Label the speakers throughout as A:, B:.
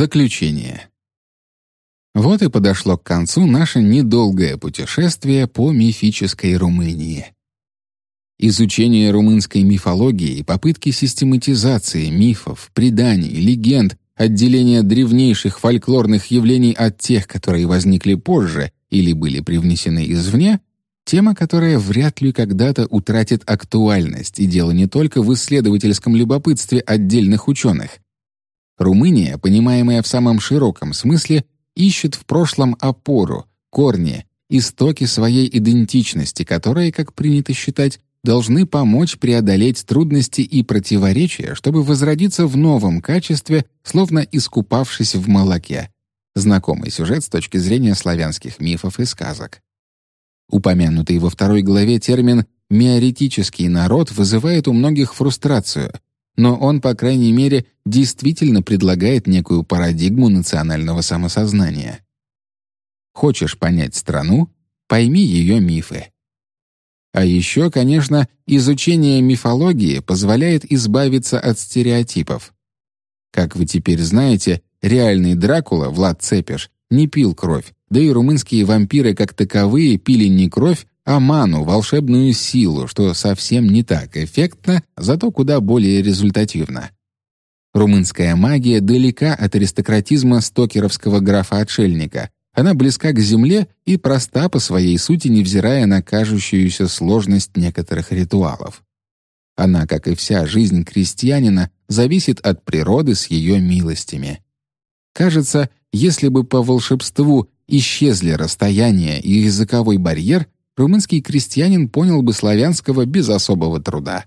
A: Заключение. Вот и подошло к концу наше недолгое путешествие по мифической Румынии. Изучение румынской мифологии и попытки систематизации мифов, преданий, легенд, отделения древнейших фольклорных явлений от тех, которые возникли позже или были привнесены извне, тема, которая вряд ли когда-то утратит актуальность, и дело не только в исследовательском любопытстве отдельных ученых. Румыния, понимаемая в самом широком смысле, ищет в прошлом опору, корни, истоки своей идентичности, которые, как принято считать, должны помочь преодолеть трудности и противоречия, чтобы возродиться в новом качестве, словно искупавшись в молоке. Знакомый сюжет с точки зрения славянских мифов и сказок. Упомянутый во второй главе термин «миоретический народ» вызывает у многих фрустрацию, но он, по крайней мере, действительно предлагает некую парадигму национального самосознания. Хочешь понять страну — пойми ее мифы. А еще, конечно, изучение мифологии позволяет избавиться от стереотипов. Как вы теперь знаете, реальный Дракула, Влад Цепиш, не пил кровь, да и румынские вампиры как таковые пили не кровь, а ману, волшебную силу, что совсем не так эффектно, зато куда более результативно. Румынская магия далека от аристократизма стокеровского графа-отшельника, она близка к земле и проста по своей сути, невзирая на кажущуюся сложность некоторых ритуалов. Она, как и вся жизнь крестьянина, зависит от природы с ее милостями. Кажется, если бы по волшебству исчезли расстояние и языковой барьер, румынский крестьянин понял бы славянского без особого труда.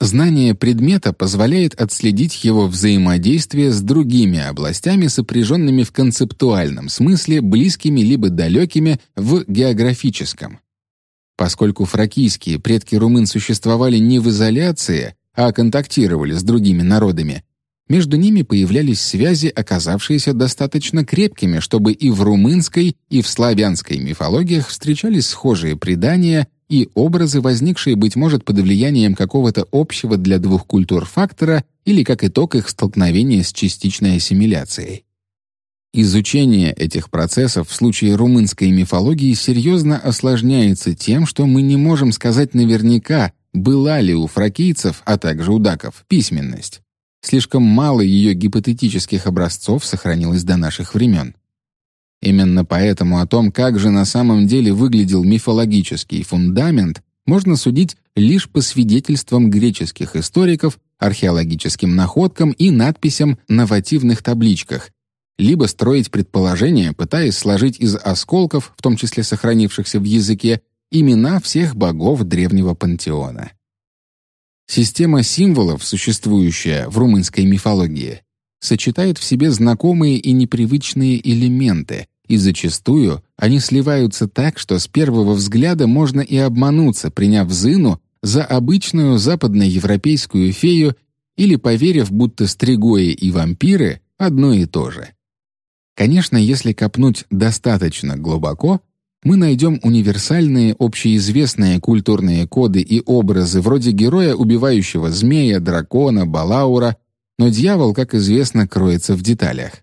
A: Знание предмета позволяет отследить его взаимодействие с другими областями, сопряженными в концептуальном смысле, близкими либо далекими в географическом. Поскольку фракийские предки румын существовали не в изоляции, а контактировали с другими народами, между ними появлялись связи, оказавшиеся достаточно крепкими, чтобы и в румынской, и в славянской мифологиях встречались схожие предания и образы, возникшие, быть может, под влиянием какого-то общего для двух культур фактора или как итог их столкновения с частичной ассимиляцией. Изучение этих процессов в случае румынской мифологии серьезно осложняется тем, что мы не можем сказать наверняка, была ли у фракийцев, а также у даков, письменность. Слишком мало ее гипотетических образцов сохранилось до наших времен. Именно поэтому о том, как же на самом деле выглядел мифологический фундамент, можно судить лишь по свидетельствам греческих историков, археологическим находкам и надписям на вативных табличках, либо строить предположения, пытаясь сложить из осколков, в том числе сохранившихся в языке, имена всех богов древнего пантеона. Система символов, существующая в румынской мифологии, сочетает в себе знакомые и непривычные элементы, и зачастую они сливаются так, что с первого взгляда можно и обмануться, приняв Зину за обычную западноевропейскую фею или поверив, будто стригои и вампиры одно и то же. Конечно, если копнуть достаточно глубоко, мы найдем универсальные общеизвестные культурные коды и образы вроде героя, убивающего змея, дракона, балаура, но дьявол, как известно, кроется в деталях.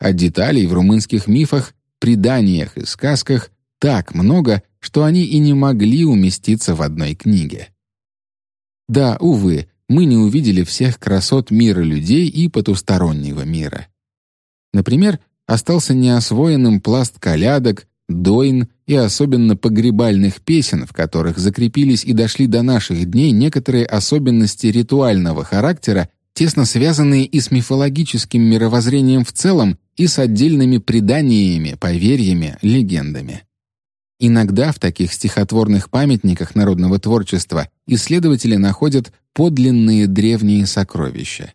A: А деталей в румынских мифах, преданиях и сказках так много, что они и не могли уместиться в одной книге. Да, увы, мы не увидели всех красот мира людей и потустороннего мира. Например, остался неосвоенным пласт колядок, дойн и особенно погребальных песен, в которых закрепились и дошли до наших дней некоторые особенности ритуального характера тесно связанные и с мифологическим мировоззрением в целом, и с отдельными преданиями, поверьями, легендами. Иногда в таких стихотворных памятниках народного творчества исследователи находят подлинные древние сокровища.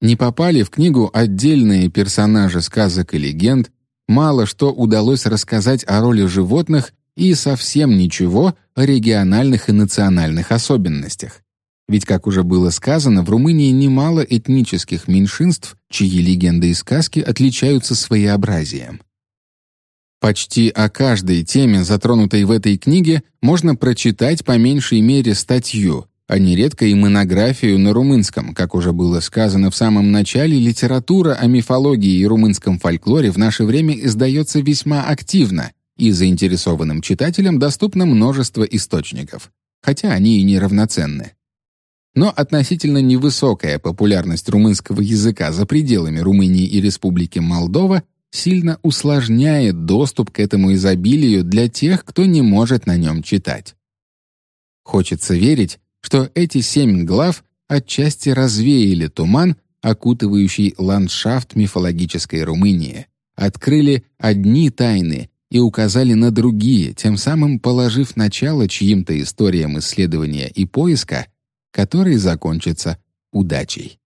A: Не попали в книгу отдельные персонажи сказок и легенд, мало что удалось рассказать о роли животных и совсем ничего о региональных и национальных особенностях. Ведь, как уже было сказано, в Румынии немало этнических меньшинств, чьи легенды и сказки отличаются своеобразием. Почти о каждой теме, затронутой в этой книге, можно прочитать по меньшей мере статью, а нередко и монографию на румынском, как уже было сказано в самом начале, литература о мифологии и румынском фольклоре в наше время издается весьма активно, и заинтересованным читателям доступно множество источников, хотя они и неравноценны. Но относительно невысокая популярность румынского языка за пределами Румынии и Республики Молдова сильно усложняет доступ к этому изобилию для тех, кто не может на нем читать. Хочется верить, что эти семь глав отчасти развеяли туман, окутывающий ландшафт мифологической Румынии, открыли одни тайны и указали на другие, тем самым положив начало чьим-то историям исследования и поиска, которые закончатся удачей.